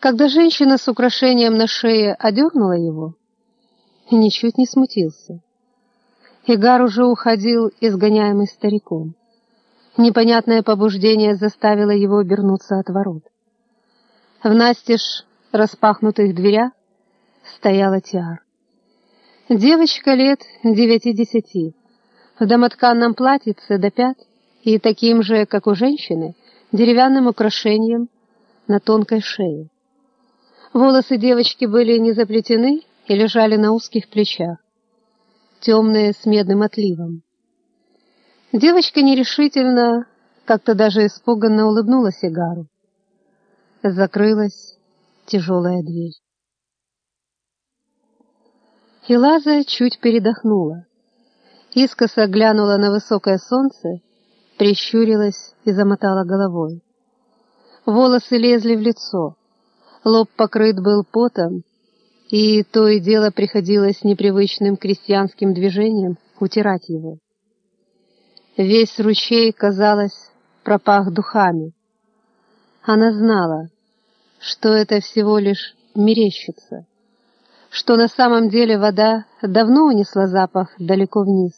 Когда женщина с украшением на шее одернула его, ничуть не смутился. Игар уже уходил, изгоняемый стариком. Непонятное побуждение заставило его обернуться от ворот. В настежь распахнутых дверях стояла Тиар. Девочка лет девяти-десяти, в домотканном платьице до пят и таким же, как у женщины, деревянным украшением на тонкой шее. Волосы девочки были не заплетены и лежали на узких плечах, темные с медным отливом. Девочка нерешительно, как-то даже испуганно улыбнулась Игару. Закрылась тяжелая дверь. Хилаза чуть передохнула. Искоса глянула на высокое солнце, прищурилась и замотала головой. Волосы лезли в лицо, лоб покрыт был потом, и то и дело приходилось непривычным крестьянским движением утирать его. Весь ручей, казалось, пропах духами. Она знала, что это всего лишь мерещится что на самом деле вода давно унесла запах далеко вниз.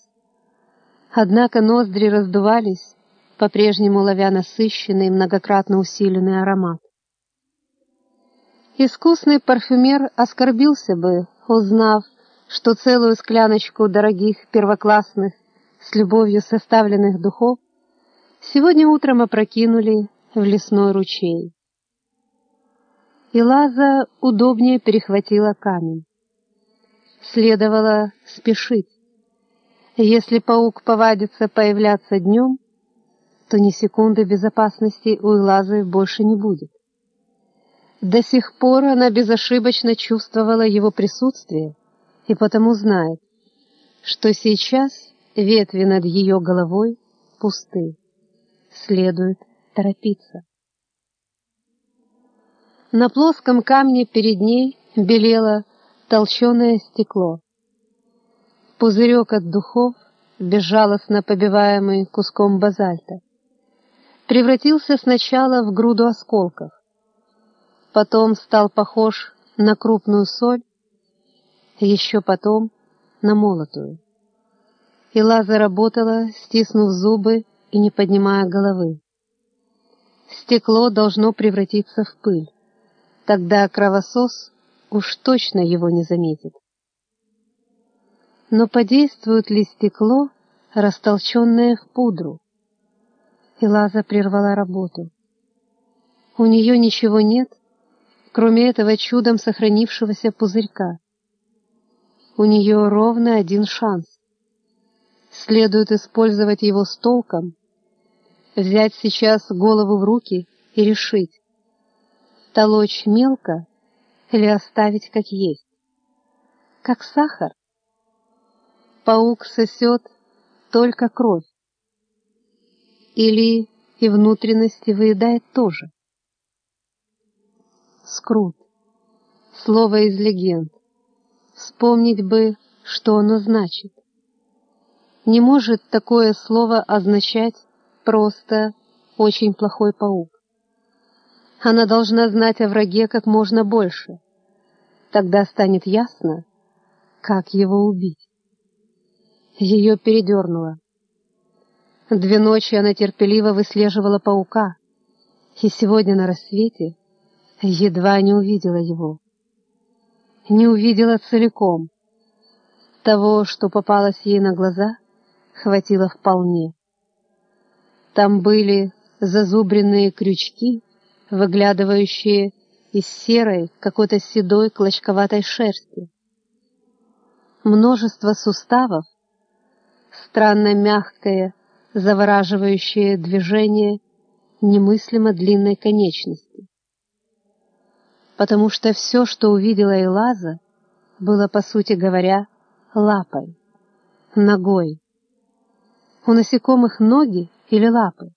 Однако ноздри раздувались, по-прежнему ловя насыщенный, многократно усиленный аромат. Искусный парфюмер оскорбился бы, узнав, что целую скляночку дорогих первоклассных, с любовью составленных духов сегодня утром опрокинули в лесной ручей и Лаза удобнее перехватила камень. Следовало спешить. Если паук повадится появляться днем, то ни секунды безопасности у Илазы больше не будет. До сих пор она безошибочно чувствовала его присутствие и потому знает, что сейчас ветви над ее головой пусты. Следует торопиться. На плоском камне перед ней белело толченое стекло. Пузырек от духов, безжалостно побиваемый куском базальта, превратился сначала в груду осколков, потом стал похож на крупную соль, еще потом на молотую. Ила заработала, стиснув зубы и не поднимая головы. Стекло должно превратиться в пыль. Тогда кровосос уж точно его не заметит. Но подействует ли стекло, растолченное в пудру? И Лаза прервала работу. У нее ничего нет, кроме этого чудом сохранившегося пузырька. У нее ровно один шанс. Следует использовать его с толком, взять сейчас голову в руки и решить, толочь мелко или оставить как есть. Как сахар. Паук сосет только кровь. Или и внутренности выедает тоже. Скрут. Слово из легенд. Вспомнить бы, что оно значит. Не может такое слово означать просто «очень плохой паук». Она должна знать о враге как можно больше. Тогда станет ясно, как его убить. Ее передернуло. Две ночи она терпеливо выслеживала паука, и сегодня на рассвете едва не увидела его. Не увидела целиком. Того, что попалось ей на глаза, хватило вполне. Там были зазубренные крючки, выглядывающие из серой, какой-то седой клочковатой шерсти. Множество суставов, странно мягкое, завораживающее движение немыслимо длинной конечности. Потому что все, что увидела Элаза, было, по сути говоря, лапой, ногой. У насекомых ноги или лапы?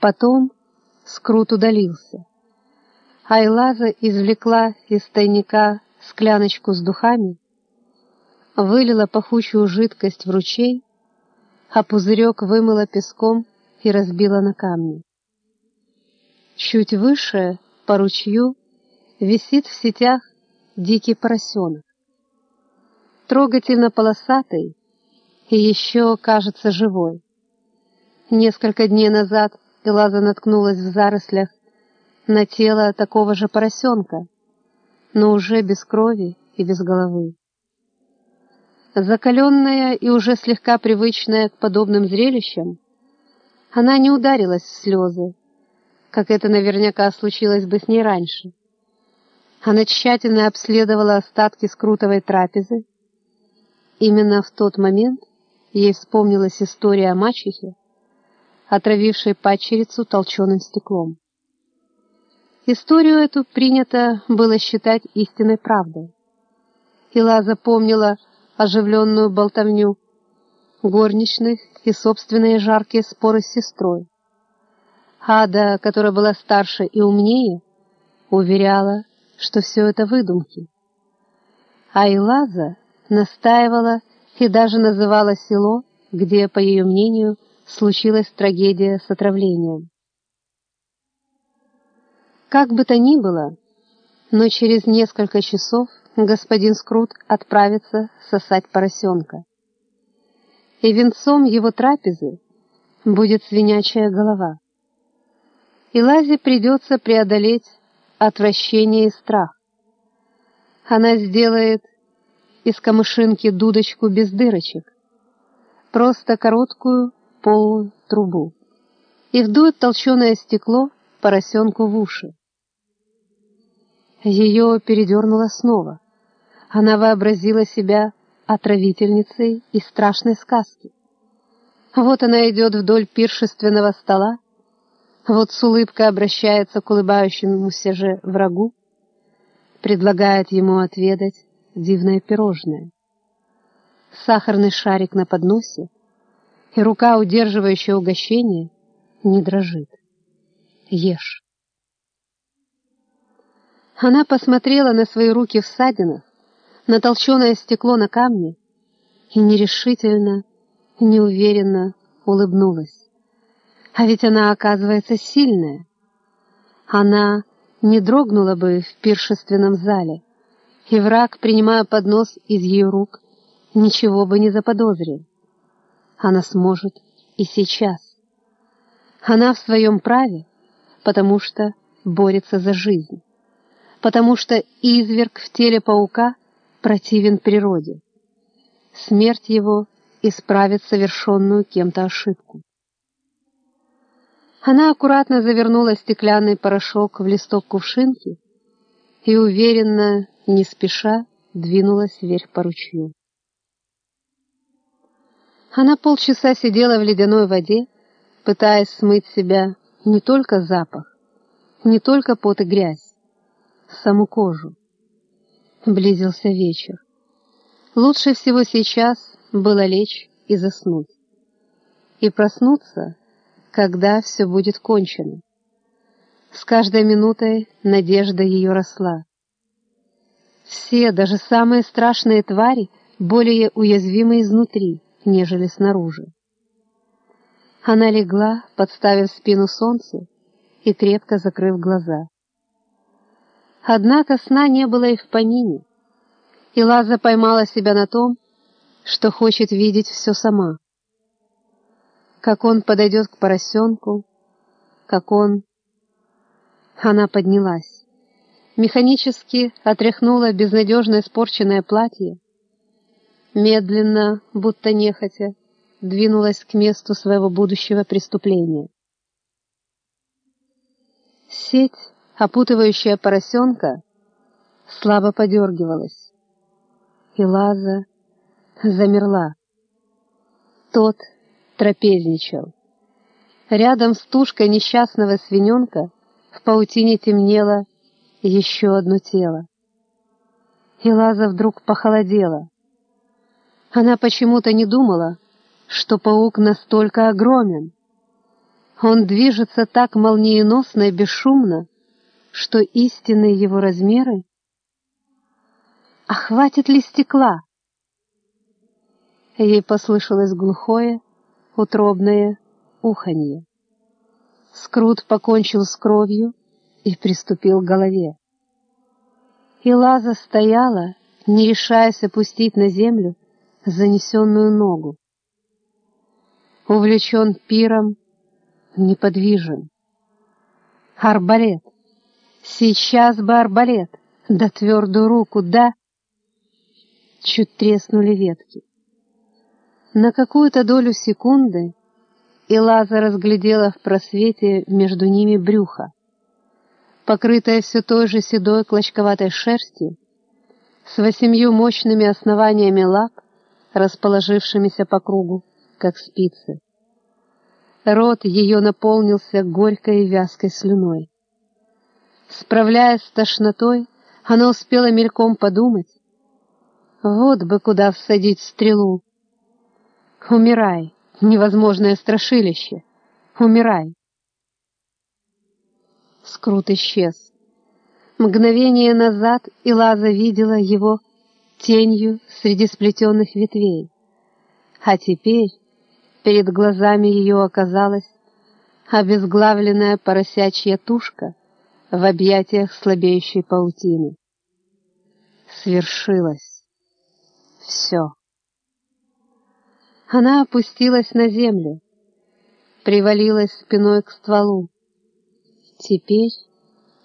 Потом скрут удалился. Айлаза извлекла из тайника скляночку с духами, вылила пахучую жидкость в ручей, а пузырек вымыла песком и разбила на камни. Чуть выше, по ручью, висит в сетях дикий поросенок. Трогательно полосатый и еще, кажется, живой. Несколько дней назад Элаза наткнулась в зарослях на тело такого же поросенка, но уже без крови и без головы. Закаленная и уже слегка привычная к подобным зрелищам, она не ударилась в слезы, как это наверняка случилось бы с ней раньше. Она тщательно обследовала остатки скрутовой трапезы. Именно в тот момент ей вспомнилась история о мачехе, отравившей падчерицу толченым стеклом. Историю эту принято было считать истинной правдой. Ила запомнила оживленную болтовню горничных и собственные жаркие споры с сестрой. Ада, которая была старше и умнее, уверяла, что все это выдумки. А Илаза настаивала и даже называла село, где, по ее мнению, случилась трагедия с отравлением. Как бы то ни было, но через несколько часов господин Скрут отправится сосать поросенка. И венцом его трапезы будет свинячая голова. И Лазе придется преодолеть отвращение и страх. Она сделает из камышинки дудочку без дырочек, просто короткую полую трубу, и вдует толченое стекло поросенку в уши. Ее передернуло снова. Она вообразила себя отравительницей из страшной сказки. Вот она идет вдоль пиршественного стола, вот с улыбкой обращается к улыбающемуся же врагу, предлагает ему отведать дивное пирожное. Сахарный шарик на подносе, и рука, удерживающая угощение, не дрожит. Ешь. Она посмотрела на свои руки в ссадинах, на толченое стекло на камне и нерешительно, неуверенно улыбнулась. А ведь она, оказывается, сильная. Она не дрогнула бы в пиршественном зале, и враг, принимая поднос из ее рук, ничего бы не заподозрил. Она сможет и сейчас. Она в своем праве, потому что борется за жизнь потому что изверг в теле паука противен природе. Смерть его исправит совершенную кем-то ошибку. Она аккуратно завернула стеклянный порошок в листок кувшинки и уверенно, не спеша, двинулась вверх по ручью. Она полчаса сидела в ледяной воде, пытаясь смыть себя не только запах, не только пот и грязь, саму кожу. Близился вечер. Лучше всего сейчас было лечь и заснуть. И проснуться, когда все будет кончено. С каждой минутой надежда ее росла. Все, даже самые страшные твари, более уязвимы изнутри, нежели снаружи. Она легла, подставив спину солнцу и крепко закрыв глаза. Однако сна не было и в помине, и Лаза поймала себя на том, что хочет видеть все сама. Как он подойдет к поросенку, как он... Она поднялась, механически отряхнула безнадежно испорченное платье, медленно, будто нехотя, двинулась к месту своего будущего преступления. Сеть опутывающая поросенка, слабо подергивалась. И Лаза замерла. Тот трапезничал. Рядом с тушкой несчастного свиненка в паутине темнело еще одно тело. И Лаза вдруг похолодела. Она почему-то не думала, что паук настолько огромен. Он движется так молниеносно и бесшумно, что истинные его размеры? А хватит ли стекла? Ей послышалось глухое, утробное уханье. Скрут покончил с кровью и приступил к голове. И Лаза стояла, не решаясь опустить на землю занесенную ногу. Увлечен пиром, неподвижен. Арбалет. Сейчас бы арбалет, да твердую руку, да... Чуть треснули ветки. На какую-то долю секунды Илаза разглядела в просвете между ними брюхо, покрытое все той же седой клочковатой шерстью, с восемью мощными основаниями лап, расположившимися по кругу, как спицы. Рот ее наполнился горькой и вязкой слюной. Справляясь с тошнотой, она успела мельком подумать, вот бы куда всадить стрелу. Умирай, невозможное страшилище, умирай. Скрут исчез. Мгновение назад Илаза видела его тенью среди сплетенных ветвей, а теперь перед глазами ее оказалась обезглавленная поросячья тушка в объятиях слабеющей паутины. Свершилось. Все. Она опустилась на землю, привалилась спиной к стволу. Теперь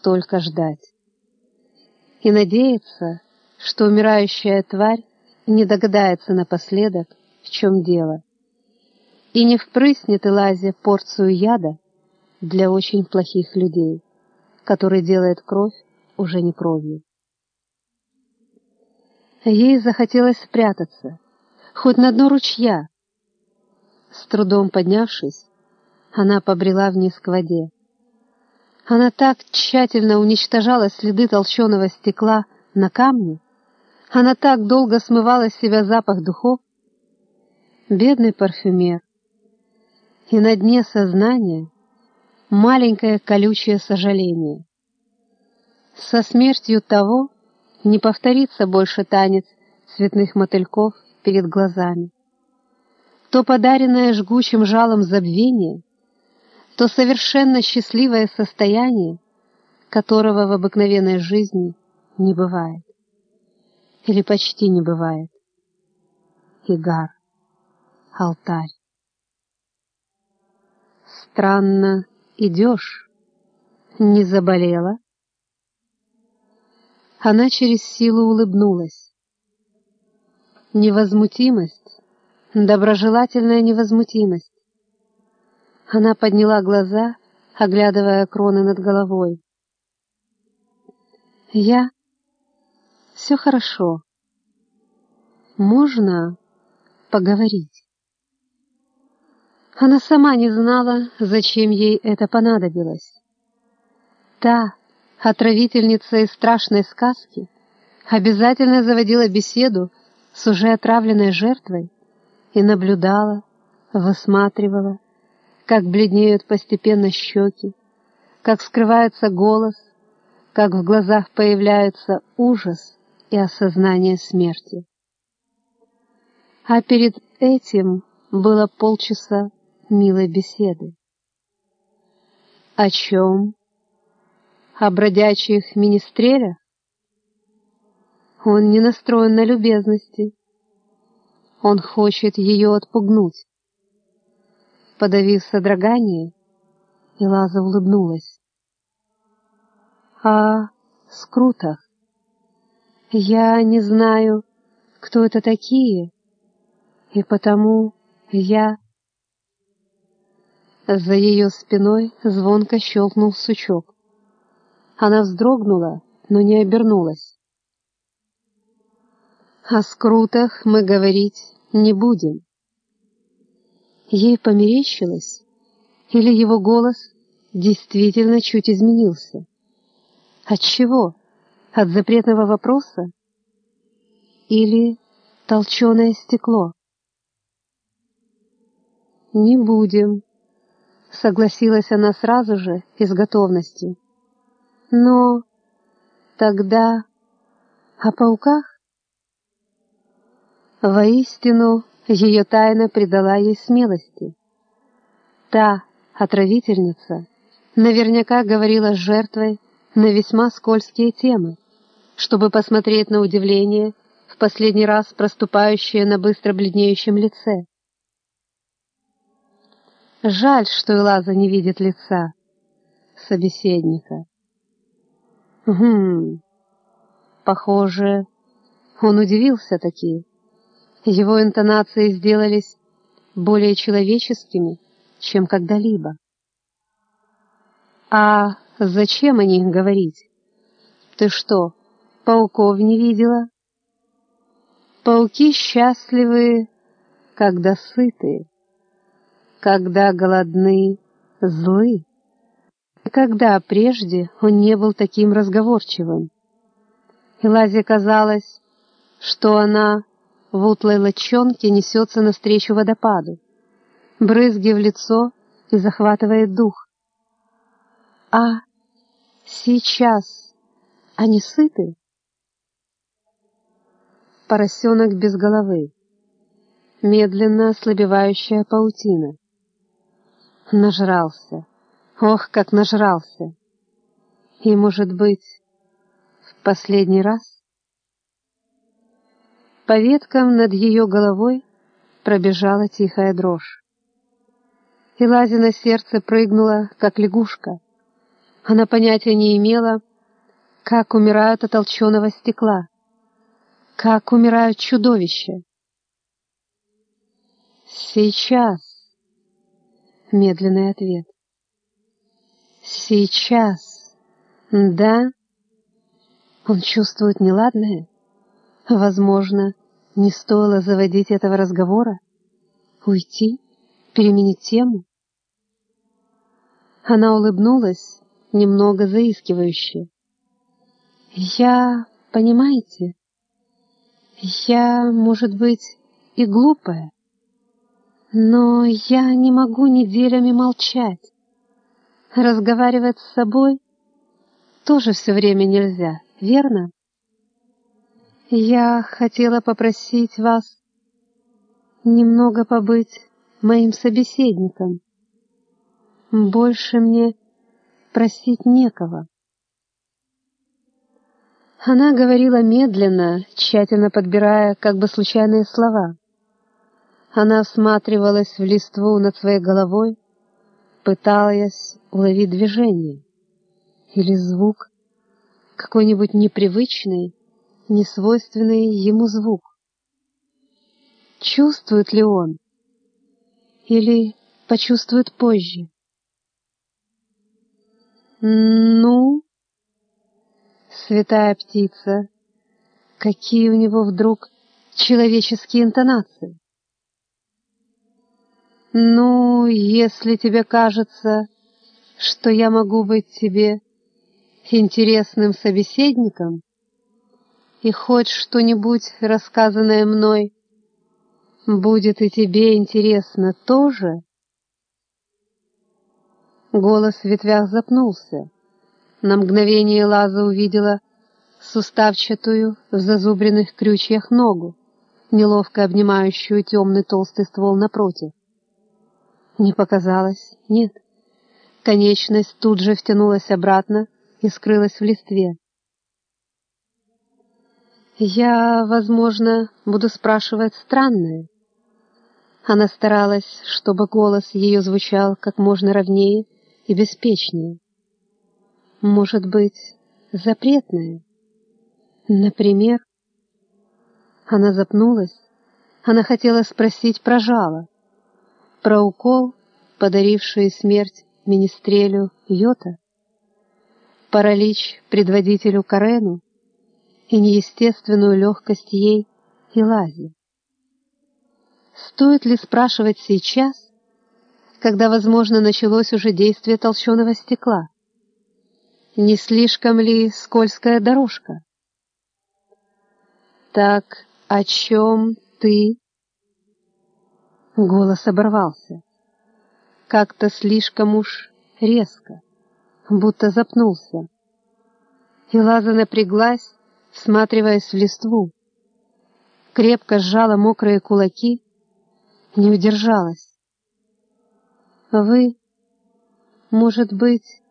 только ждать. И надеяться, что умирающая тварь не догадается напоследок, в чем дело, и не впрыснет Элазе порцию яда для очень плохих людей, который делает кровь уже не кровью. Ей захотелось спрятаться, хоть на дно ручья. С трудом поднявшись, она побрела вниз к воде. Она так тщательно уничтожала следы толченого стекла на камне, она так долго смывала с себя запах духов. Бедный парфюмер. И на дне сознания маленькое колючее сожаление. Со смертью того не повторится больше танец цветных мотыльков перед глазами. То подаренное жгучим жалом забвение, то совершенно счастливое состояние, которого в обыкновенной жизни не бывает. Или почти не бывает. Игар. Алтарь. Странно идешь. Не заболела? Она через силу улыбнулась. Невозмутимость, доброжелательная невозмутимость. Она подняла глаза, оглядывая кроны над головой. «Я... Все хорошо. Можно поговорить?» Она сама не знала, зачем ей это понадобилось. Та, отравительница из страшной сказки, обязательно заводила беседу с уже отравленной жертвой и наблюдала, высматривала, как бледнеют постепенно щеки, как скрывается голос, как в глазах появляется ужас и осознание смерти. А перед этим было полчаса милой беседы. О чем? О бродячих министрелях? Он не настроен на любезности. Он хочет ее отпугнуть. Подавив содрогание, Илаза улыбнулась. «А скрутах? Я не знаю, кто это такие, и потому я...» За ее спиной звонко щелкнул сучок. Она вздрогнула, но не обернулась. О скрутах мы говорить не будем. Ей померещилось, или его голос действительно чуть изменился. От чего? От запретного вопроса? Или толченое стекло? «Не будем», — согласилась она сразу же и с готовностью. «Но тогда о пауках?» Воистину, ее тайна придала ей смелости. Та, отравительница, наверняка говорила с жертвой на весьма скользкие темы, чтобы посмотреть на удивление, в последний раз проступающее на быстро бледнеющем лице. Жаль, что Элаза не видит лица собеседника. Хм, похоже, он удивился таки. Его интонации сделались более человеческими, чем когда-либо. А зачем о них говорить? Ты что, пауков не видела? Пауки счастливы, когда сыты, когда голодны, злы. Когда прежде он не был таким разговорчивым. И Лазе казалось, что она в утлой лочонке несется навстречу водопаду, брызги в лицо и захватывает дух. А сейчас они сыты? Поросенок без головы, медленно ослабевающая паутина. Нажрался, ох, как нажрался. И, может быть, в последний раз? По веткам над ее головой пробежала тихая дрожь. И Лазина сердце прыгнуло, как лягушка. Она понятия не имела, как умирают от толченого стекла, как умирают чудовища. Сейчас. Медленный ответ. Сейчас. Да. Он чувствует неладное. Возможно, не стоило заводить этого разговора. Уйти, переменить тему. Она улыбнулась немного заискивающе. «Я, понимаете, я, может быть, и глупая, но я не могу неделями молчать. Разговаривать с собой тоже все время нельзя, верно? Я хотела попросить вас немного побыть моим собеседником. Больше мне просить некого. Она говорила медленно, тщательно подбирая как бы случайные слова. Она всматривалась в листву над своей головой, пытаясь уловить движение или звук, какой-нибудь непривычный, несвойственный ему звук. Чувствует ли он или почувствует позже? «Ну?» Святая птица, какие у него вдруг человеческие интонации. «Ну, если тебе кажется, что я могу быть тебе интересным собеседником, и хоть что-нибудь, рассказанное мной, будет и тебе интересно тоже, Голос в ветвях запнулся. На мгновение Лаза увидела суставчатую в зазубренных крючьях ногу, неловко обнимающую темный толстый ствол напротив. Не показалось, нет. Конечность тут же втянулась обратно и скрылась в листве. Я, возможно, буду спрашивать странное. Она старалась, чтобы голос ее звучал как можно ровнее и беспечнее. Может быть, запретное. Например, она запнулась, она хотела спросить про жало, про укол, подаривший смерть министрелю Йота, паралич предводителю Карену и неестественную легкость ей и Лазе. Стоит ли спрашивать сейчас, когда, возможно, началось уже действие толщеного стекла? Не слишком ли скользкая дорожка? Так о чем ты? Голос оборвался. Как-то слишком уж резко, будто запнулся. И Лаза напряглась, всматриваясь в листву. Крепко сжала мокрые кулаки, не удержалась. Вы, может быть,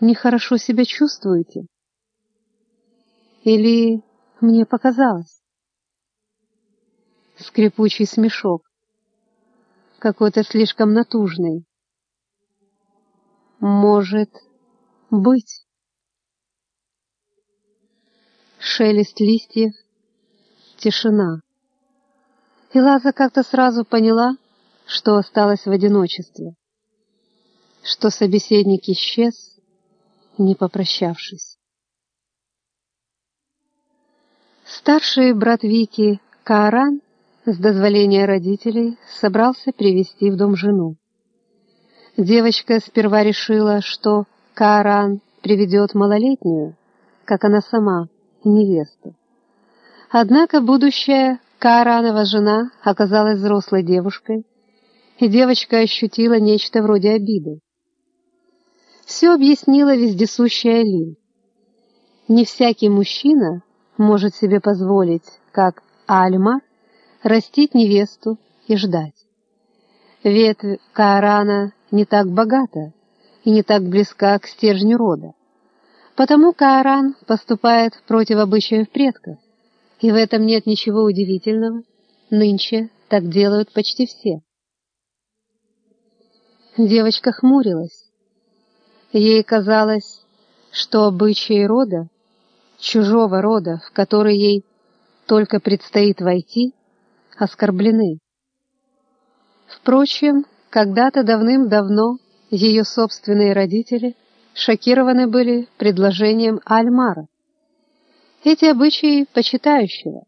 нехорошо себя чувствуете? Или мне показалось? Скрипучий смешок, какой-то слишком натужный. Может быть. Шелест листьев, тишина. И Лаза как-то сразу поняла, что осталась в одиночестве, что собеседник исчез, не попрощавшись. Старший брат Вики, Кааран, с дозволения родителей, собрался привести в дом жену. Девочка сперва решила, что Кааран приведет малолетнюю, как она сама, невесту. Однако будущая Кааранова жена оказалась взрослой девушкой, и девочка ощутила нечто вроде обиды. Все объяснила вездесущая Лиль. Не всякий мужчина может себе позволить, как Альма, растить невесту и ждать. Ветвь Каарана не так богата и не так близка к стержню рода. Потому Кааран поступает против обычаев предков, и в этом нет ничего удивительного. Нынче так делают почти все. Девочка хмурилась. Ей казалось, что обычаи рода, чужого рода, в который ей только предстоит войти, оскорблены. Впрочем, когда-то давным-давно ее собственные родители шокированы были предложением Альмара. Эти обычаи почитающего.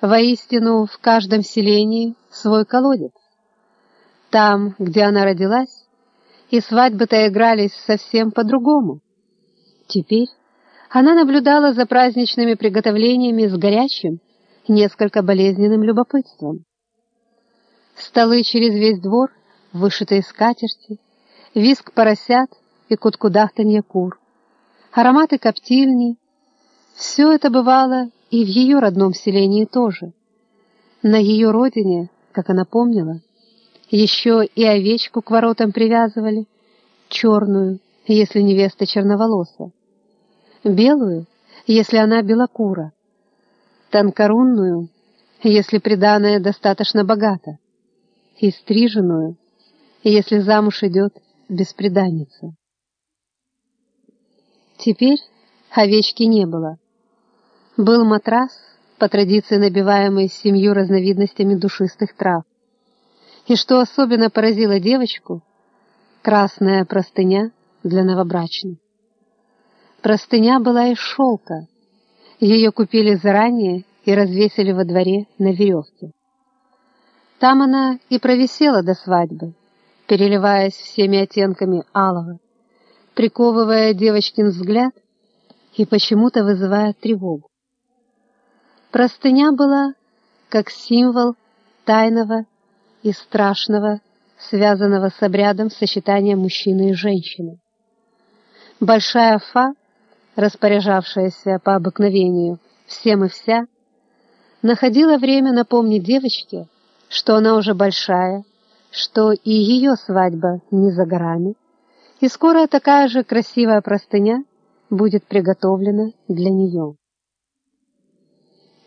Воистину, в каждом селении свой колодец. Там, где она родилась, и свадьбы-то игрались совсем по-другому. Теперь она наблюдала за праздничными приготовлениями с горячим, несколько болезненным любопытством. Столы через весь двор, вышитые скатерти, виск поросят и куткудахтанье кур, ароматы коптильни — все это бывало и в ее родном селении тоже. На ее родине, как она помнила, еще и овечку к воротам привязывали, черную, если невеста черноволоса, белую, если она белокура, тонкорунную, если приданая достаточно богата, и стриженную, если замуж идет бесприданница. Теперь овечки не было. Был матрас, по традиции набиваемый семью разновидностями душистых трав. И что особенно поразило девочку, красная простыня для новобрачных. Простыня была из шелка. Ее купили заранее и развесили во дворе на веревке. Там она и провисела до свадьбы, переливаясь всеми оттенками алого, приковывая девочкин взгляд и почему-то вызывая тревогу. Простыня была как символ тайного и страшного, связанного с обрядом сочетания мужчины и женщины. Большая фа, распоряжавшаяся по обыкновению всем и вся, находила время напомнить девочке, что она уже большая, что и ее свадьба не за горами, и скоро такая же красивая простыня будет приготовлена для нее.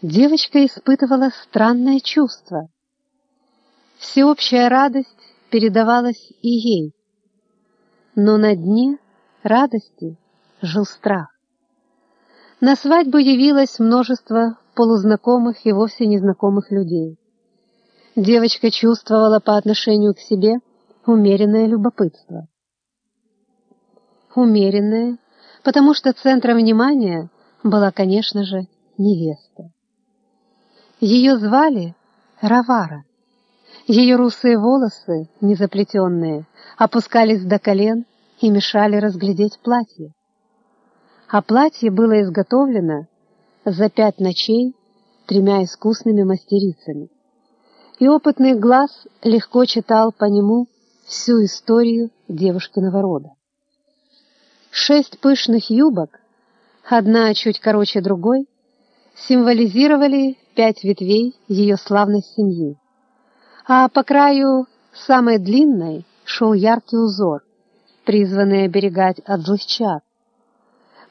Девочка испытывала странное чувство. Всеобщая радость передавалась и ей, но на дне радости жил страх. На свадьбу явилось множество полузнакомых и вовсе незнакомых людей девочка чувствовала по отношению к себе умеренное любопытство. Умеренное, потому что центром внимания была, конечно же, невеста. Ее звали Равара. Ее русые волосы, незаплетенные, опускались до колен и мешали разглядеть платье. А платье было изготовлено за пять ночей тремя искусными мастерицами и опытный глаз легко читал по нему всю историю девушкиного рода. Шесть пышных юбок, одна чуть короче другой, символизировали пять ветвей ее славной семьи, а по краю самой длинной шел яркий узор, призванные оберегать от злых чар.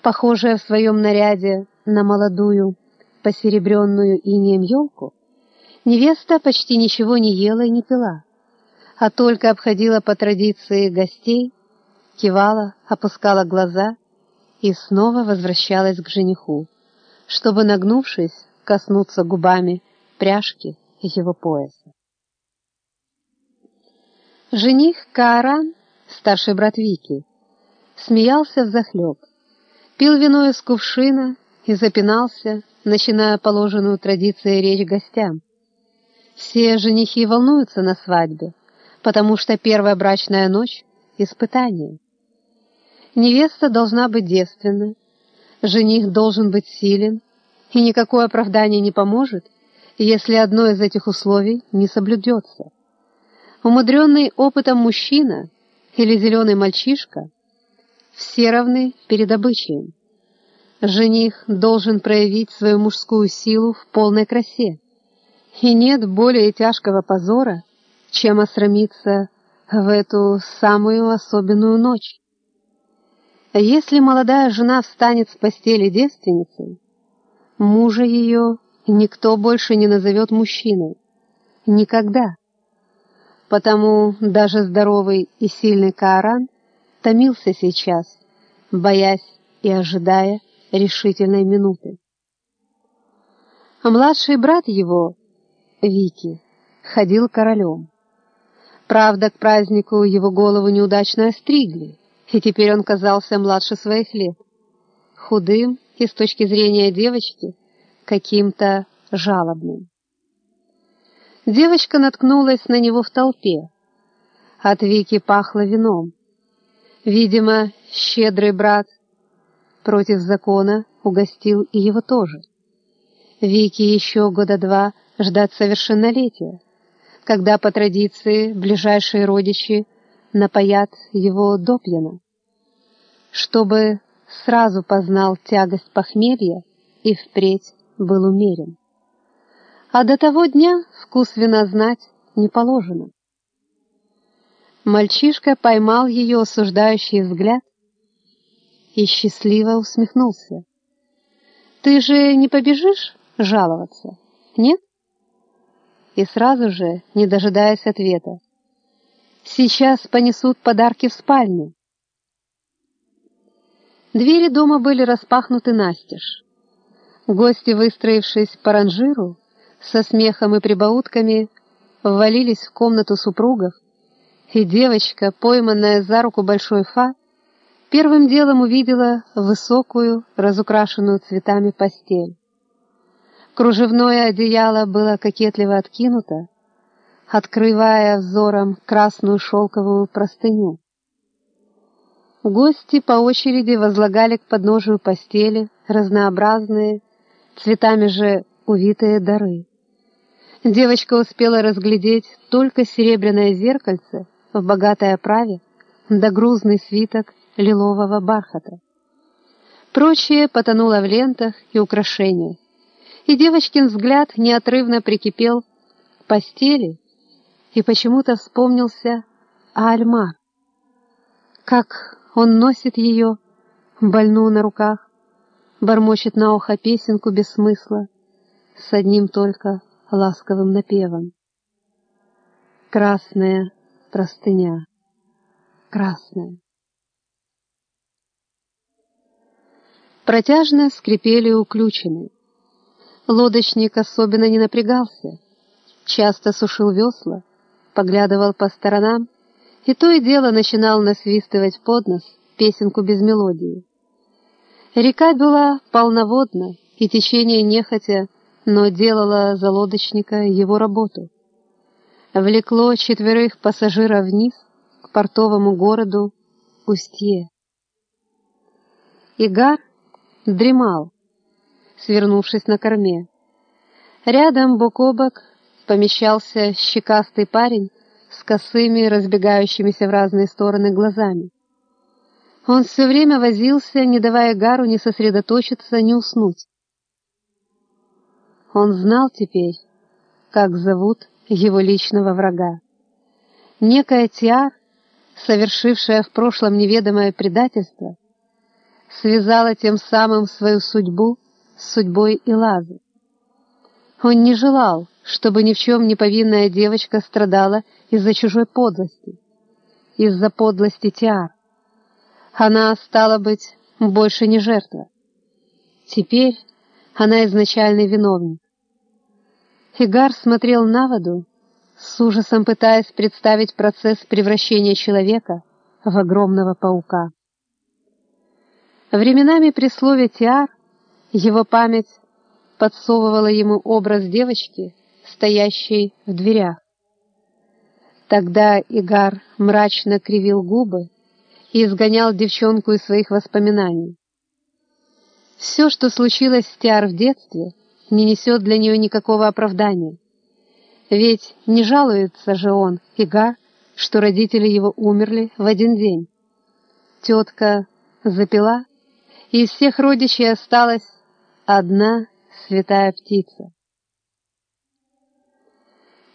Похожая в своем наряде на молодую, посеребренную инеем елку, невеста почти ничего не ела и не пила, а только обходила по традиции гостей, кивала, опускала глаза и снова возвращалась к жениху, чтобы, нагнувшись, коснуться губами пряжки его пояса. Жених Кааран, старший брат Вики, смеялся взахлеб, пил вино из кувшина и запинался, начиная положенную традицией речь гостям. Все женихи волнуются на свадьбе, потому что первая брачная ночь — испытание. Невеста должна быть девственна, жених должен быть силен, и никакое оправдание не поможет, если одно из этих условий не соблюдется. Умудренный опытом мужчина или зеленый мальчишка все равны перед обычаем. Жених должен проявить свою мужскую силу в полной красе. И нет более тяжкого позора, чем осрамиться в эту самую особенную ночь. Если молодая жена встанет с постели девственницей, мужа ее никто больше не назовет мужчиной. Никогда. Потому даже здоровый и сильный Кааран томился сейчас, боясь и ожидая решительной минуты. А младший брат его, Вики, ходил королем. Правда, к празднику его голову неудачно остригли, и теперь он казался младше своих лет, худым и с точки зрения девочки каким-то жалобным. Девочка наткнулась на него в толпе. От Вики пахло вином. Видимо, щедрый брат против закона угостил и его тоже. Вики еще года два ждать совершеннолетия, когда по традиции ближайшие родичи напоят его допьяно, чтобы сразу познал тягость похмелья и впредь был умерен. А до того дня вкус вина знать не положено. Мальчишка поймал ее осуждающий взгляд и счастливо усмехнулся. «Ты же не побежишь жаловаться, нет?» И сразу же, не дожидаясь ответа, «Сейчас понесут подарки в спальню». Двери дома были распахнуты настежь. Гости, выстроившись по ранжиру, со смехом и прибаутками, ввалились в комнату супругов, и девочка, пойманная за руку большой Фа, Первым делом увидела высокую, разукрашенную цветами постель. Кружевное одеяло было кокетливо откинуто, открывая взором красную шелковую простыню. Гости по очереди возлагали к подножию постели разнообразные, цветами же увитые дары. Девочка успела разглядеть только серебряное зеркальце в богатой оправе, да грузный свиток лилового бархата. Прочее потонуло в лентах и украшениях, и девочкин взгляд неотрывно прикипел к постели, и почему-то вспомнился Альмар. Как он носит ее, больную на руках, бормочет на ухо песенку без смысла, с одним только ласковым напевом. Красная простыня, красная. Протяжно скрипели уключены. Лодочник особенно не напрягался, часто сушил весла, поглядывал по сторонам и то и дело начинал насвистывать под нос песенку без мелодии. Река была полноводна, и течение нехотя, но делало за лодочника его работу. Влекло четверых пассажиров вниз к портовому городу Устье. Игар дремал, свернувшись на корме. Рядом, бок о бок, помещался щекастый парень с косыми, разбегающимися в разные стороны глазами. Он все время возился, не давая Гару ни сосредоточиться, ни уснуть. Он знал теперь, как зовут его личного врага. Некая Тиар, совершившая в прошлом неведомое предательство, связала тем самым свою судьбу с судьбой Илазы. Он не желал, чтобы ни в чем не повинная девочка страдала из-за чужой подлости, из-за подлости Тиар. Она, стала быть, больше не жертва. Теперь она изначальный виновник. Хигар смотрел на воду, с ужасом пытаясь представить процесс превращения человека в огромного паука. Временами при слове «тиар» его память подсовывала ему образ девочки, стоящей в дверях. Тогда Игар мрачно кривил губы и изгонял девчонку из своих воспоминаний. Все, что случилось с Тиар в детстве, не несет для нее никакого оправдания. Ведь не жалуется же он, Игар, что родители его умерли в один день. Тетка запила, и из всех родичей осталась одна святая птица.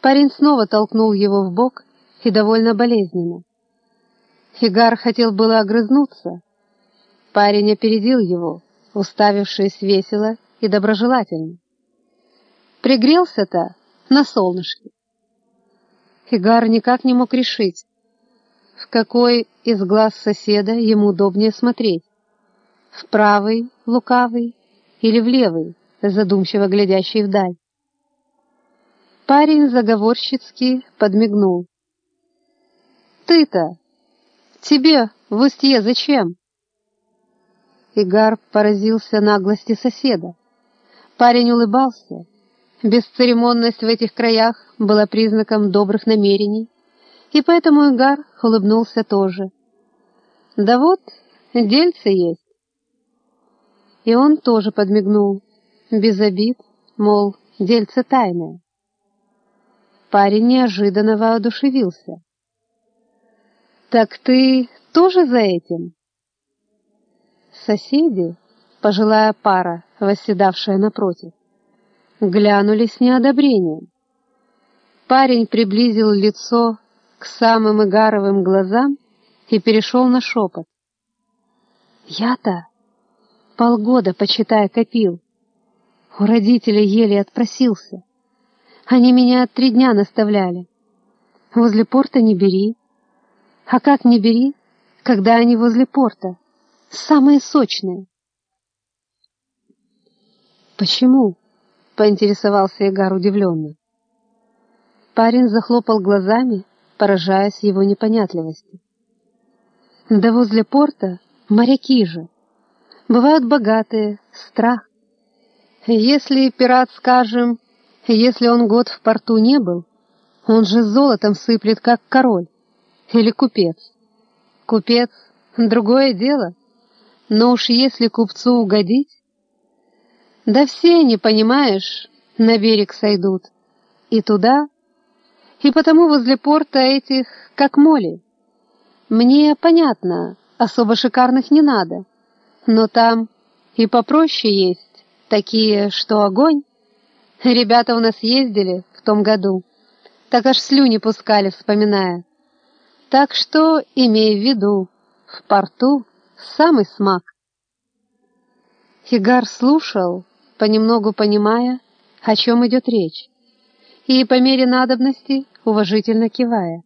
Парень снова толкнул его в бок и довольно болезненно. Хигар хотел было огрызнуться. Парень опередил его, уставившись весело и доброжелательно. Пригрелся-то на солнышке. Хигар никак не мог решить, в какой из глаз соседа ему удобнее смотреть. В правый, лукавый, или в левый, задумчиво глядящий вдаль. Парень заговорщицки подмигнул. «Ты-то! Тебе в устье зачем?» Игар поразился наглости соседа. Парень улыбался. Бесцеремонность в этих краях была признаком добрых намерений, и поэтому Игар улыбнулся тоже. «Да вот, дельце есть». И он тоже подмигнул, без обид, мол, дельце тайное. Парень неожиданно воодушевился. «Так ты тоже за этим?» Соседи, пожилая пара, восседавшая напротив, глянули с неодобрением. Парень приблизил лицо к самым игаровым глазам и перешел на шепот. «Я-то полгода, почитая, копил. У родителей еле отпросился. Они меня три дня наставляли. Возле порта не бери. А как не бери, когда они возле порта? Самые сочные. Почему? Поинтересовался Игар удивленно. Парень захлопал глазами, поражаясь его непонятливости. Да возле порта моряки же. Бывают богатые, страх. Если пират, скажем, если он год в порту не был, он же золотом сыплет, как король. Или купец. Купец — другое дело. Но уж если купцу угодить... Да все они, понимаешь, на берег сойдут. И туда, и потому возле порта этих, как моли. Мне понятно, особо шикарных не надо, но там и попроще есть, такие, что огонь. Ребята у нас ездили в том году, так аж слюни пускали, вспоминая. Так что имей в виду, в порту самый смак. Хигар слушал, понемногу понимая, о чем идет речь, и по мере надобности уважительно кивая.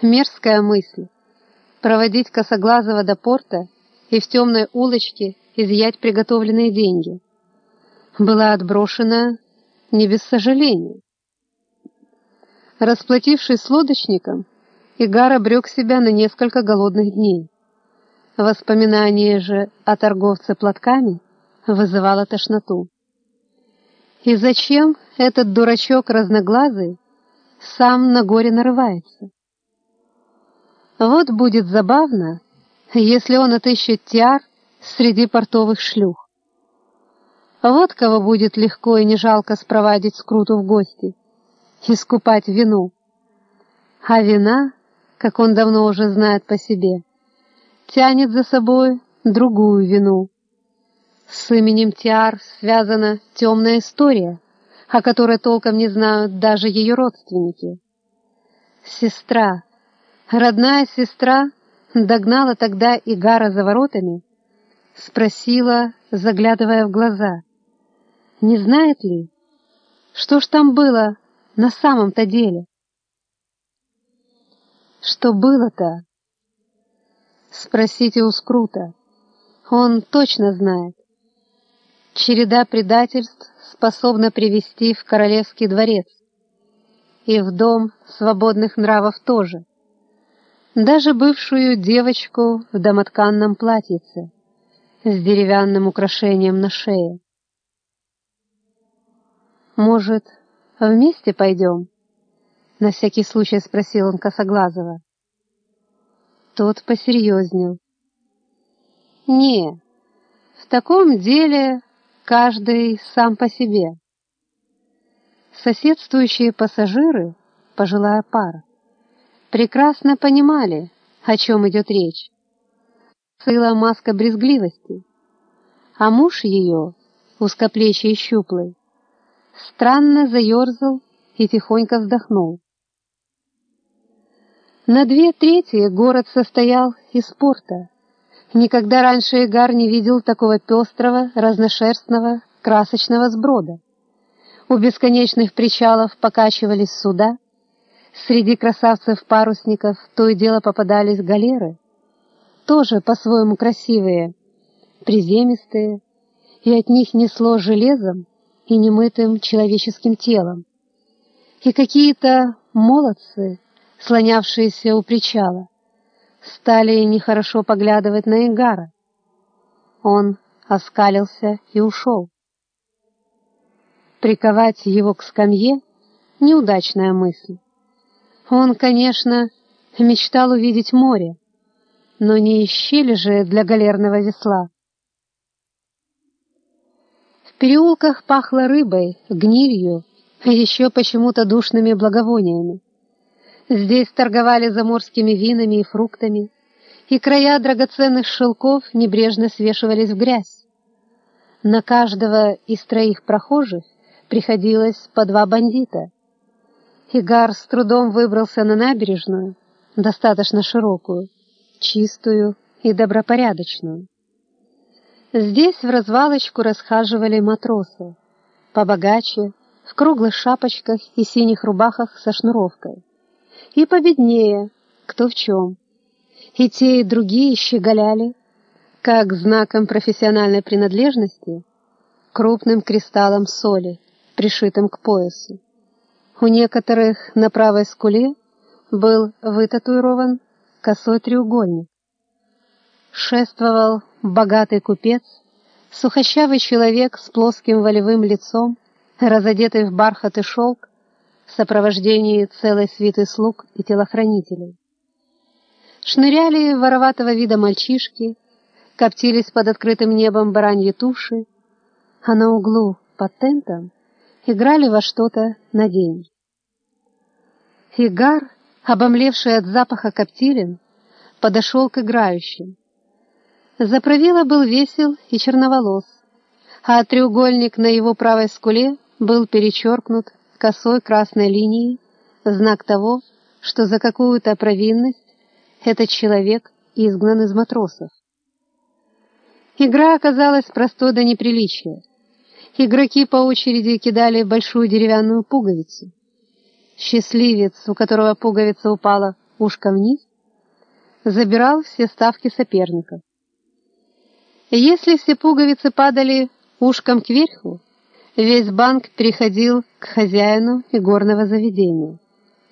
Мерзкая мысль — проводить косоглазого до порта и в темной улочке изъять приготовленные деньги — была отброшена не без сожаления. Расплатившись с лодочником, Игар обрек себя на несколько голодных дней. Воспоминание же о торговце платками вызывало тошноту. И зачем этот дурачок разноглазый сам на горе нарывается? Вот будет забавно, если он отыщет тиар среди портовых шлюх. Вот кого будет легко и не жалко спровадить скруту в гости, искупать вину. А вина, как он давно уже знает по себе, тянет за собой другую вину. С именем Тиар связана темная история, о которой толком не знают даже ее родственники. Сестра, Родная сестра догнала тогда Игара за воротами, спросила, заглядывая в глаза, не знает ли, что ж там было на самом-то деле? Что было-то? Спросите у Скрута. Он точно знает. Череда предательств способна привести в королевский дворец. И в дом свободных нравов тоже. Даже бывшую девочку в домотканном платьице с деревянным украшением на шее. «Может, вместе пойдем?» На всякий случай спросил он Косоглазого. Тот посерьезнел. «Не, в таком деле каждый сам по себе». Соседствующие пассажиры, пожилая пара, прекрасно понимали, о чем идет речь. Сыла маска брезгливости, а муж ее, узкоплечий и щуплый, странно заерзал и тихонько вздохнул. На две трети город состоял из порта. Никогда раньше Игар не видел такого пестрого, разношерстного, красочного сброда. У бесконечных причалов покачивались суда, Среди красавцев-парусников то и дело попадались галеры, тоже по-своему красивые, приземистые, и от них несло железом и немытым человеческим телом. И какие-то молодцы, слонявшиеся у причала, стали нехорошо поглядывать на Игара. Он оскалился и ушел. Приковать его к скамье — неудачная мысль. Он, конечно, мечтал увидеть море, но не ищели же для галерного весла. Переулках пахло рыбой, гнилью, еще почему-то душными благовониями. Здесь торговали заморскими винами и фруктами, и края драгоценных шелков небрежно свешивались в грязь. На каждого из троих прохожих приходилось по два бандита — Игар с трудом выбрался на набережную, достаточно широкую, чистую и добропорядочную. Здесь в развалочку расхаживали матросы, побогаче, в круглых шапочках и синих рубахах со шнуровкой, и победнее, кто в чем. И те, и другие щеголяли, как знаком профессиональной принадлежности, крупным кристаллом соли, пришитым к поясу. У некоторых на правой скуле был вытатуирован косой треугольник. Шествовал богатый купец, сухощавый человек с плоским волевым лицом, разодетый в бархат и шелк, в сопровождении целой свиты слуг и телохранителей. Шныряли вороватого вида мальчишки, коптились под открытым небом бараньи туши, а на углу под тентом играли во что-то на день. Игар, обомлевший от запаха коптилин, подошел к играющим. Заправила был весел и черноволос, а треугольник на его правой скуле был перечеркнут косой красной линией, знак того, что за какую-то провинность этот человек изгнан из матросов. Игра оказалась простой до неприличия. Игроки по очереди кидали большую деревянную пуговицу. Счастливец, у которого пуговица упала ушком вниз, забирал все ставки соперников. Если все пуговицы падали ушком кверху, весь банк переходил к хозяину игорного заведения,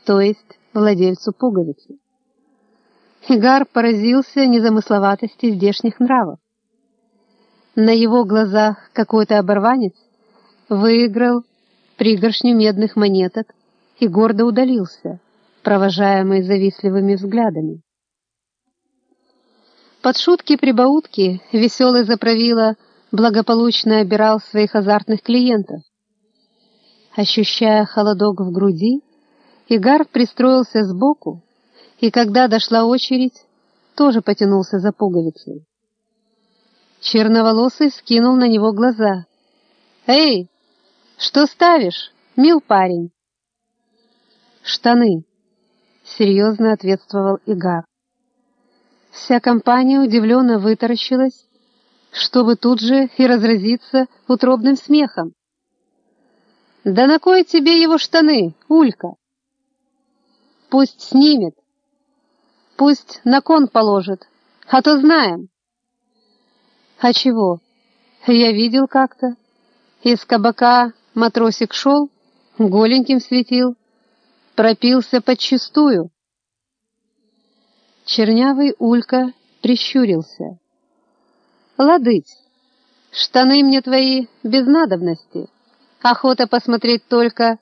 то есть владельцу пуговицы. Игар поразился незамысловатости здешних нравов. На его глазах какой-то оборванец выиграл пригоршню медных монеток и гордо удалился, провожаемый завистливыми взглядами. Под шутки-прибаутки веселый заправила благополучно обирал своих азартных клиентов. Ощущая холодок в груди, Игар пристроился сбоку, и когда дошла очередь, тоже потянулся за пуговицей. Черноволосый скинул на него глаза. «Эй, что ставишь, мил парень?» «Штаны», — серьезно ответствовал Игар. Вся компания удивленно вытаращилась, чтобы тут же и разразиться утробным смехом. «Да на кой тебе его штаны, Улька?» «Пусть снимет, пусть на кон положит, а то знаем». «А чего? Я видел как-то. Из кабака матросик шел, голеньким светил, пропился подчистую». Чернявый Улька прищурился. «Ладыть, штаны мне твои без надобности. Охота посмотреть только,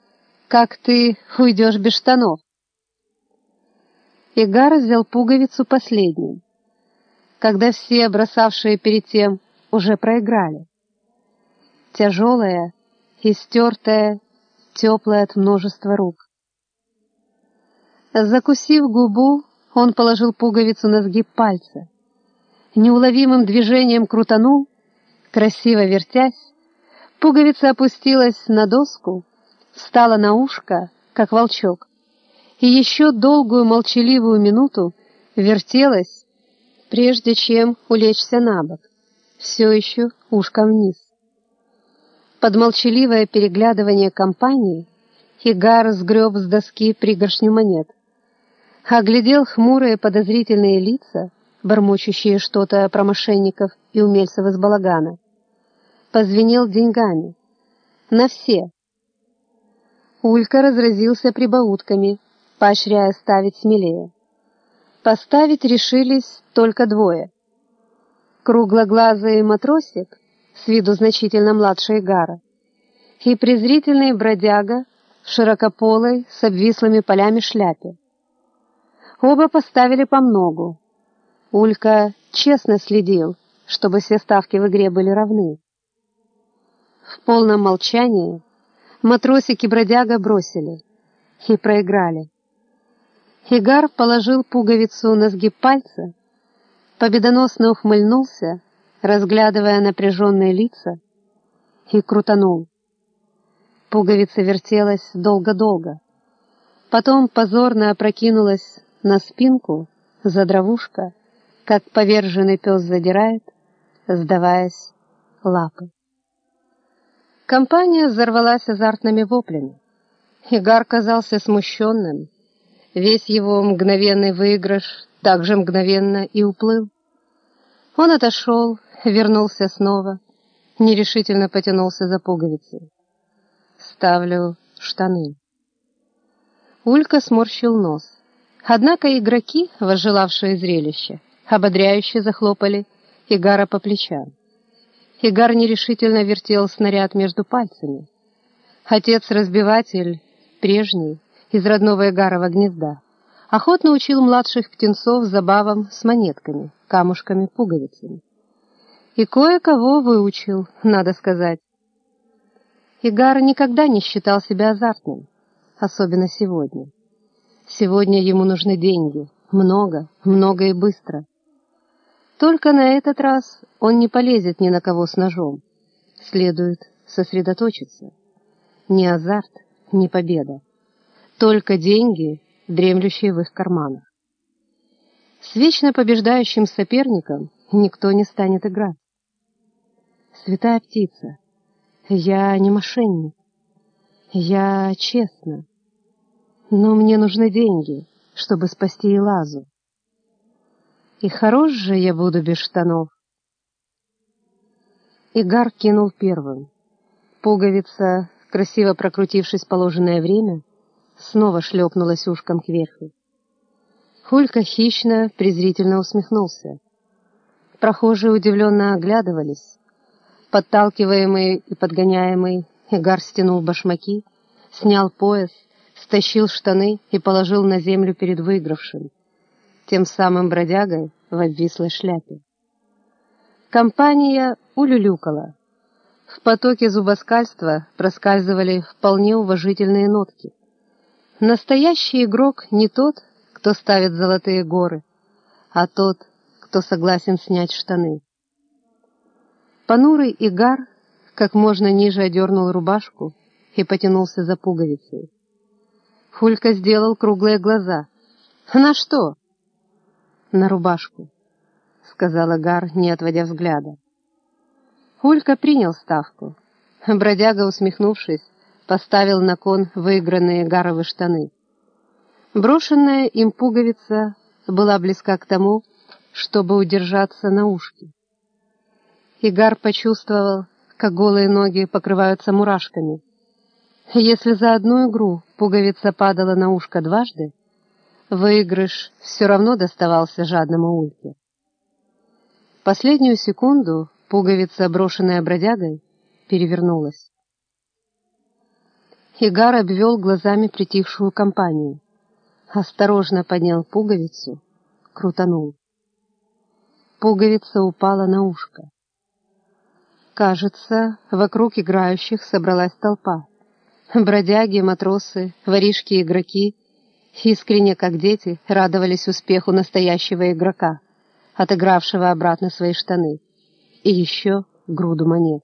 как ты уйдешь без штанов». Игар взял пуговицу последним, когда все, бросавшие перед тем, уже проиграли. Тяжелая, истертая, теплая от множества рук. Закусив губу, он положил пуговицу на сгиб пальца. Неуловимым движением крутанул, красиво вертясь, пуговица опустилась на доску, встала на ушко, как волчок, и еще долгую молчаливую минуту вертелась, прежде чем улечься на бок, все еще ушко вниз. Под молчаливое переглядывание компании Хигар сгреб с доски пригоршню монет оглядел хмурые подозрительные лица, бормочущие что-то про мошенников и умельцев из балагана. Позвенел деньгами. На все. Улька разразился прибаутками, поощряя ставить смелее. Поставить решились только двое. Круглоглазый матросик, с виду значительно младше Игара, и презрительный бродяга в широкополой с обвислыми полями шляпе. Оба поставили по многу. Улька честно следил, чтобы все ставки в игре были равны. В полном молчании матросики бродяга бросили и проиграли. Игар положил пуговицу на сгиб пальца, победоносно ухмыльнулся, разглядывая напряженные лица, и крутанул. Пуговица вертелась долго-долго, потом позорно опрокинулась на спинку, задровушка, как поверженный пес задирает, сдаваясь лапы. Компания взорвалась азартными воплями. Игар казался смущенным. Весь его мгновенный выигрыш также мгновенно и уплыл. Он отошел, вернулся снова, нерешительно потянулся за пуговицей. «Ставлю штаны». Улька сморщил нос. Однако игроки, возжелавшие зрелище, ободряюще захлопали Игара по плечам. Игар нерешительно вертел снаряд между пальцами. Отец-разбиватель, прежний, из родного Игарова гнезда, охотно учил младших птенцов забавам с монетками, камушками, пуговицами. И кое-кого выучил, надо сказать. Игар никогда не считал себя азартным, особенно сегодня. Сегодня ему нужны деньги. Много, много и быстро. Только на этот раз он не полезет ни на кого с ножом. Следует сосредоточиться. Ни азарт, ни победа. Только деньги, дремлющие в их карманах. С вечно побеждающим соперником никто не станет играть. Святая птица, я не мошенник. Я честно. Но мне нужны деньги, чтобы спасти Илазу. И хорош же я буду без штанов. Игар кинул первым. Пуговица, красиво прокрутившись положенное время, снова шлепнулась ушком кверху. Хулька хищно, презрительно усмехнулся. Прохожие удивленно оглядывались. Подталкиваемый и подгоняемый, Игар стянул башмаки, снял пояс, стащил штаны и положил на землю перед выигравшим, тем самым бродягой в обвислой шляпе. Компания улюлюкала. В потоке зубоскальства проскальзывали вполне уважительные нотки. Настоящий игрок не тот, кто ставит золотые горы, а тот, кто согласен снять штаны. Понурый Игар как можно ниже одернул рубашку и потянулся за пуговицей. Хулька сделал круглые глаза, На что? На рубашку, сказала Гар, не отводя взгляда. Улька принял ставку. Бродяга, усмехнувшись, поставил на кон выигранные Гаровы штаны. Брошенная им пуговица была близка к тому, чтобы удержаться на ушке. Игар почувствовал, как голые ноги покрываются мурашками. Если за одну игру пуговица падала на ушко дважды, выигрыш все равно доставался жадному Ульке. Последнюю секунду пуговица, брошенная бродягой, перевернулась. Игар обвел глазами притихшую компанию. Осторожно поднял пуговицу, крутанул. Пуговица упала на ушко. Кажется, вокруг играющих собралась толпа. Бродяги, матросы, воришки-игроки, искренне, как дети, радовались успеху настоящего игрока, отыгравшего обратно свои штаны, и еще груду монет.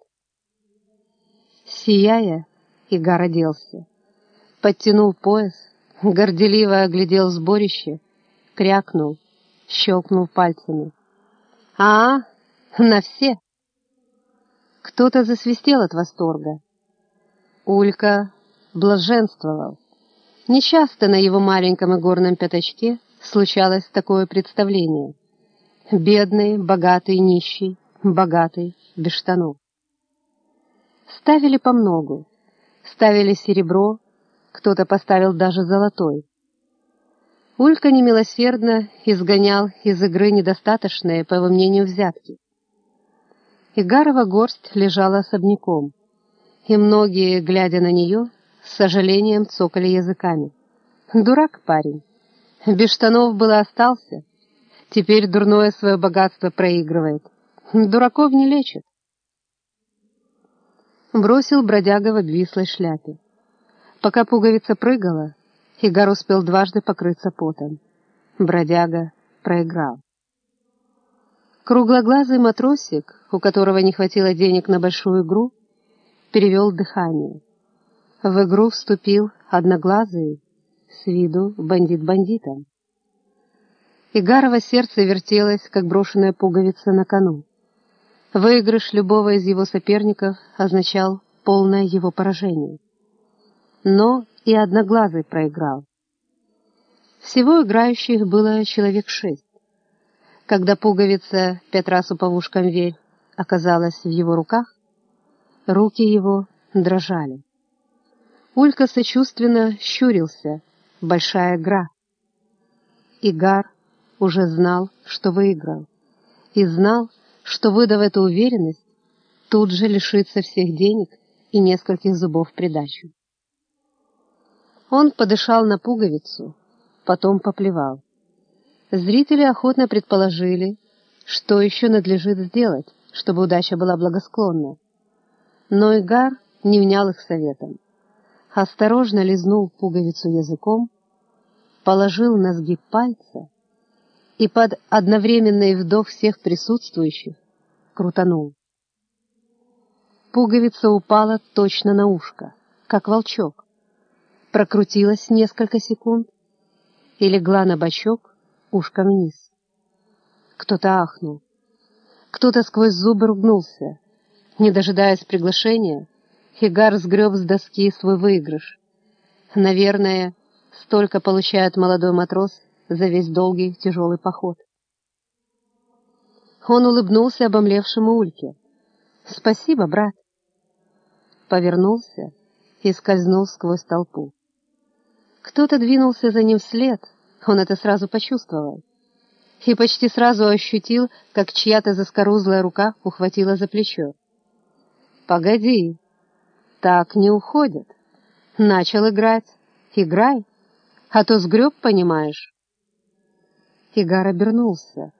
Сияя, Игар оделся, подтянул пояс, горделиво оглядел сборище, крякнул, щелкнул пальцами. «А, на все!» Кто-то засвистел от восторга. Улька блаженствовал. Нечасто на его маленьком игорном пятачке случалось такое представление. Бедный, богатый, нищий, богатый, без штанов. Ставили по многу. Ставили серебро, кто-то поставил даже золотой. Улька немилосердно изгонял из игры недостаточные, по его мнению, взятки. Игарова горсть лежала особняком, и многие, глядя на нее, с сожалением цокали языками. Дурак парень. Без штанов было остался. Теперь дурное свое богатство проигрывает. Дураков не лечат. Бросил бродяга в обвислой шляпе. Пока пуговица прыгала, Игар успел дважды покрыться потом. Бродяга проиграл. Круглоглазый матросик, у которого не хватило денег на большую игру, перевел дыхание. В игру вступил одноглазый, с виду бандит бандитом. Игарово сердце вертелось, как брошенная пуговица на кону. Выигрыш любого из его соперников означал полное его поражение. Но и одноглазый проиграл. Всего играющих было человек шесть. Когда пуговица пять раз уповушком верь оказалась в его руках, руки его дрожали. Улька сочувственно щурился. Большая игра. Игар уже знал, что выиграл. И знал, что, выдав эту уверенность, тут же лишится всех денег и нескольких зубов в придачу. Он подышал на пуговицу, потом поплевал. Зрители охотно предположили, что еще надлежит сделать, чтобы удача была благосклонна. Но Игар не внял их советом. Осторожно лизнул пуговицу языком, положил на сгиб пальца и под одновременный вдох всех присутствующих крутанул. Пуговица упала точно на ушко, как волчок. Прокрутилась несколько секунд и легла на бочок, ушком вниз. Кто-то ахнул. Кто-то сквозь зубы ругнулся. Не дожидаясь приглашения, Хигар сгреб с доски свой выигрыш. Наверное, столько получает молодой матрос за весь долгий тяжелый поход. Он улыбнулся обомлевшему Ульке. «Спасибо, брат!» Повернулся и скользнул сквозь толпу. Кто-то двинулся за ним вслед, он это сразу почувствовал. И почти сразу ощутил, как чья-то заскорузлая рука ухватила за плечо. «Погоди, так не уходят. Начал играть. Играй, а то сгреб, понимаешь». Игар обернулся.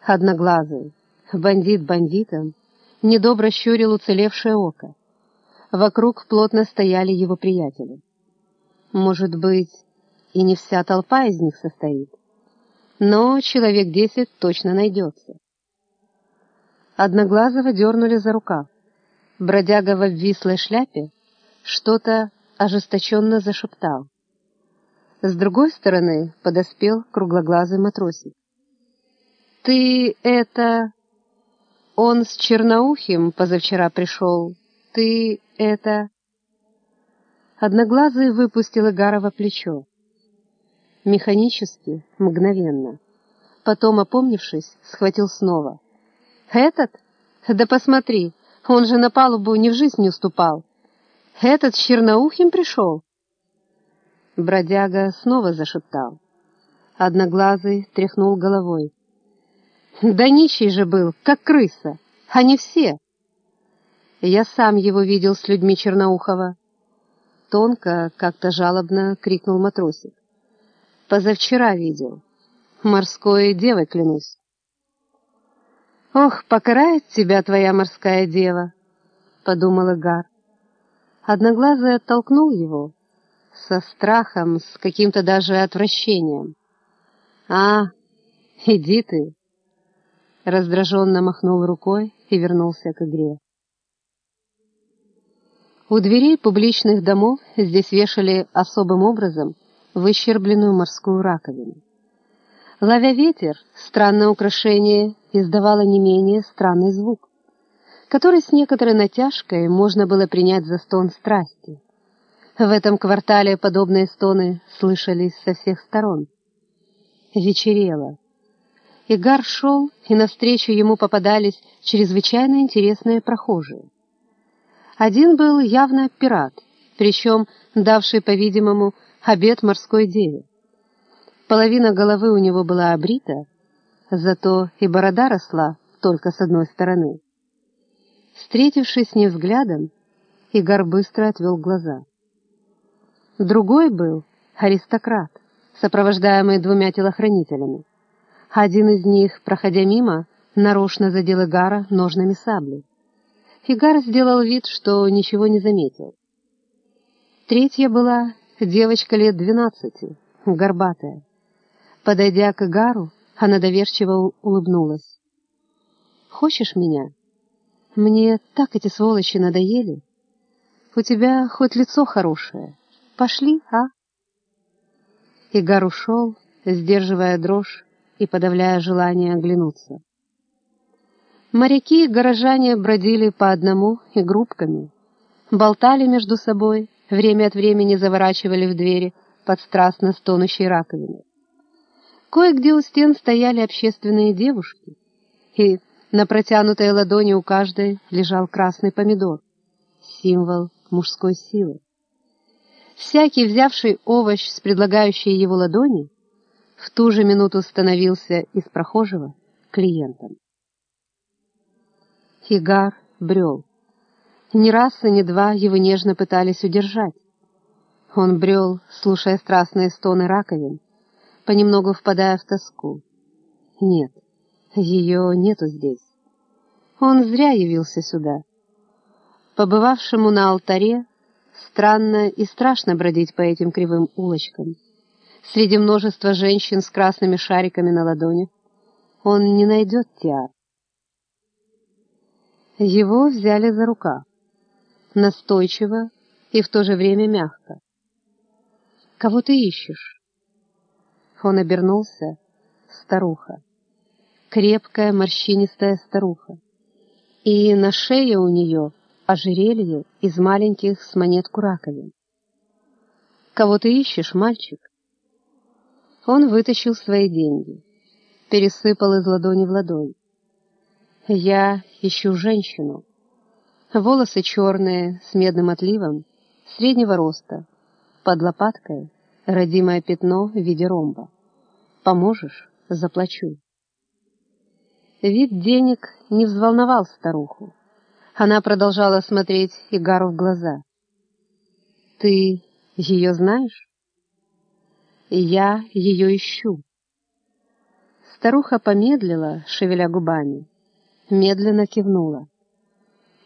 Одноглазый, бандит бандитом, недобро щурил уцелевшее око. Вокруг плотно стояли его приятели. Может быть, и не вся толпа из них состоит. Но человек десять точно найдется. Одноглазого дернули за рукав. Бродяга в обвислой шляпе что-то ожесточенно зашептал. С другой стороны подоспел круглоглазый матросик. «Ты это...» «Он с черноухим позавчера пришел. Ты это...» Одноглазый выпустил Игарова плечо. Механически, мгновенно. Потом, опомнившись, схватил снова. «Этот? Да посмотри, он же на палубу ни в жизнь не уступал. Этот черноухим пришел?» Бродяга снова зашептал. Одноглазый тряхнул головой. «Да нищий же был, как крыса, а не все!» Я сам его видел с людьми Черноухова. Тонко, как-то жалобно крикнул матросик. Позавчера видел. Морской девой клянусь. «Ох, покарает тебя твоя морская дева!» — подумал Игар. Одноглазый оттолкнул его со страхом, с каким-то даже отвращением. «А, иди ты!» Раздраженно махнул рукой и вернулся к игре. У дверей публичных домов здесь вешали особым образом выщербленную морскую раковину. Ловя ветер, странное украшение издавало не менее странный звук, который с некоторой натяжкой можно было принять за стон страсти. В этом квартале подобные стоны слышались со всех сторон. Вечерело. Игар шел, и навстречу ему попадались чрезвычайно интересные прохожие. Один был явно пират, причем давший, по-видимому, обед морской деве. Половина головы у него была обрита, зато и борода росла только с одной стороны. Встретившись с ним взглядом, Игорь быстро отвел глаза. Другой был аристократ, сопровождаемый двумя телохранителями. Один из них, проходя мимо, нарочно задел Игара ножными саблей. Фигар сделал вид, что ничего не заметил. Третья была девочка лет двенадцати, горбатая. Подойдя к Игару, она доверчиво улыбнулась. «Хочешь меня? Мне так эти сволочи надоели. У тебя хоть лицо хорошее. Пошли, а?» Игар ушел, сдерживая дрожь и подавляя желание оглянуться. Моряки и горожане бродили по одному и группками, болтали между собой, время от времени заворачивали в двери под страстно стонущей раковиной. Кое-где у стен стояли общественные девушки, и на протянутой ладони у каждой лежал красный помидор, символ мужской силы. Всякий, взявший овощ с предлагающей его ладони, в ту же минуту становился из прохожего клиентом. Хигар брел. Ни раз и ни два его нежно пытались удержать. Он брел, слушая страстные стоны раковин, понемногу впадая в тоску. Нет, ее нету здесь. Он зря явился сюда. Побывавшему на алтаре, странно и страшно бродить по этим кривым улочкам. Среди множества женщин с красными шариками на ладонях он не найдет Тиар. Его взяли за рукав, настойчиво и в то же время мягко. «Кого ты ищешь?» Он обернулся. Старуха. Крепкая, морщинистая старуха. И на шее у нее ожерелье из маленьких с монетку раковин. «Кого ты ищешь, мальчик?» Он вытащил свои деньги, пересыпал из ладони в ладонь. Я ищу женщину. Волосы черные, с медным отливом, среднего роста, под лопаткой родимое пятно в виде ромба. Поможешь — заплачу. Вид денег не взволновал старуху. Она продолжала смотреть Игару в глаза. «Ты ее знаешь?» «Я ее ищу». Старуха помедлила, шевеля губами медленно кивнула.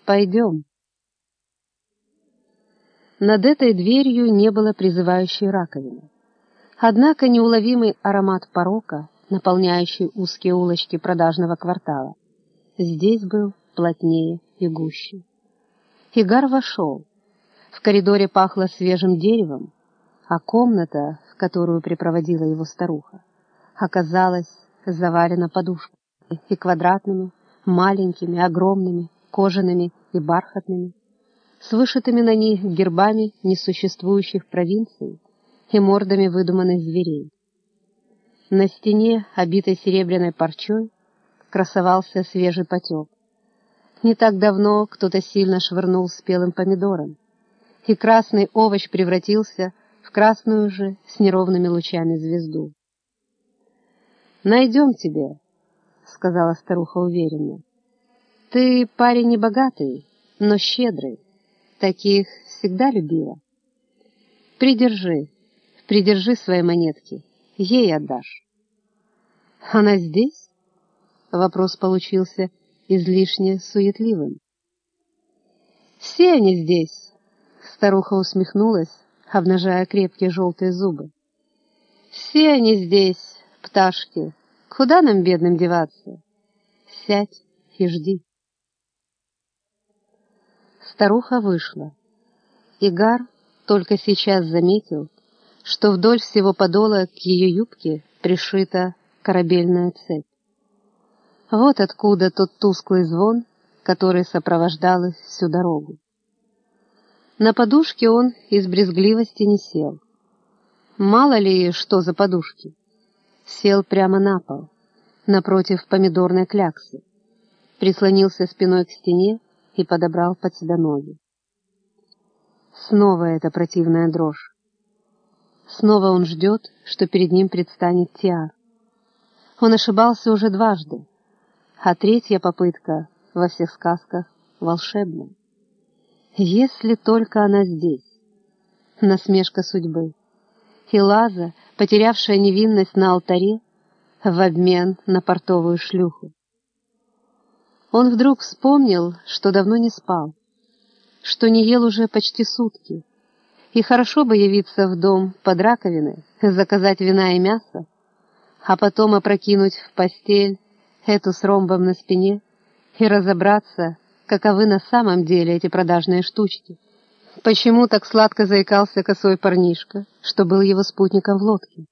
«Пойдем». Над этой дверью не было призывающей раковины. Однако неуловимый аромат порока, наполняющий узкие улочки продажного квартала, здесь был плотнее и гуще. Игар вошел. В коридоре пахло свежим деревом, а комната, в которую припроводила его старуха, оказалась завалена подушками и квадратными, маленькими, огромными, кожаными и бархатными, с вышитыми на них гербами несуществующих провинций и мордами выдуманных зверей. На стене, обитой серебряной парчой, красовался свежий потек. Не так давно кто-то сильно швырнул спелым помидором, и красный овощ превратился в красную же с неровными лучами звезду. «Найдем тебе», — сказала старуха уверенно. «Ты парень не богатый, но щедрый, таких всегда любила. Придержи, придержи свои монетки, ей отдашь». «Она здесь?» — вопрос получился излишне суетливым. «Все они здесь», — старуха усмехнулась, обнажая крепкие желтые зубы. «Все они здесь, пташки. Куда нам, бедным, деваться? Сядь и жди». Старуха вышла. Игар только сейчас заметил, что вдоль всего подола к ее юбке пришита корабельная цепь. Вот откуда тот тусклый звон, который сопровождал их всю дорогу. На подушке он из брезгливости не сел. Мало ли, что за подушки. Сел прямо на пол, напротив помидорной кляксы, прислонился спиной к стене и подобрал под себя ноги. Снова эта противная дрожь. Снова он ждет, что перед ним предстанет Тиар. Он ошибался уже дважды а третья попытка во всех сказках волшебна. Если только она здесь. Насмешка судьбы. И Лаза, потерявшая невинность на алтаре, в обмен на портовую шлюху. Он вдруг вспомнил, что давно не спал, что не ел уже почти сутки, и хорошо бы явиться в дом под раковины, заказать вина и мясо, а потом опрокинуть в постель эту с ромбом на спине, и разобраться, каковы на самом деле эти продажные штучки. Почему так сладко заикался косой парнишка, что был его спутником в лодке?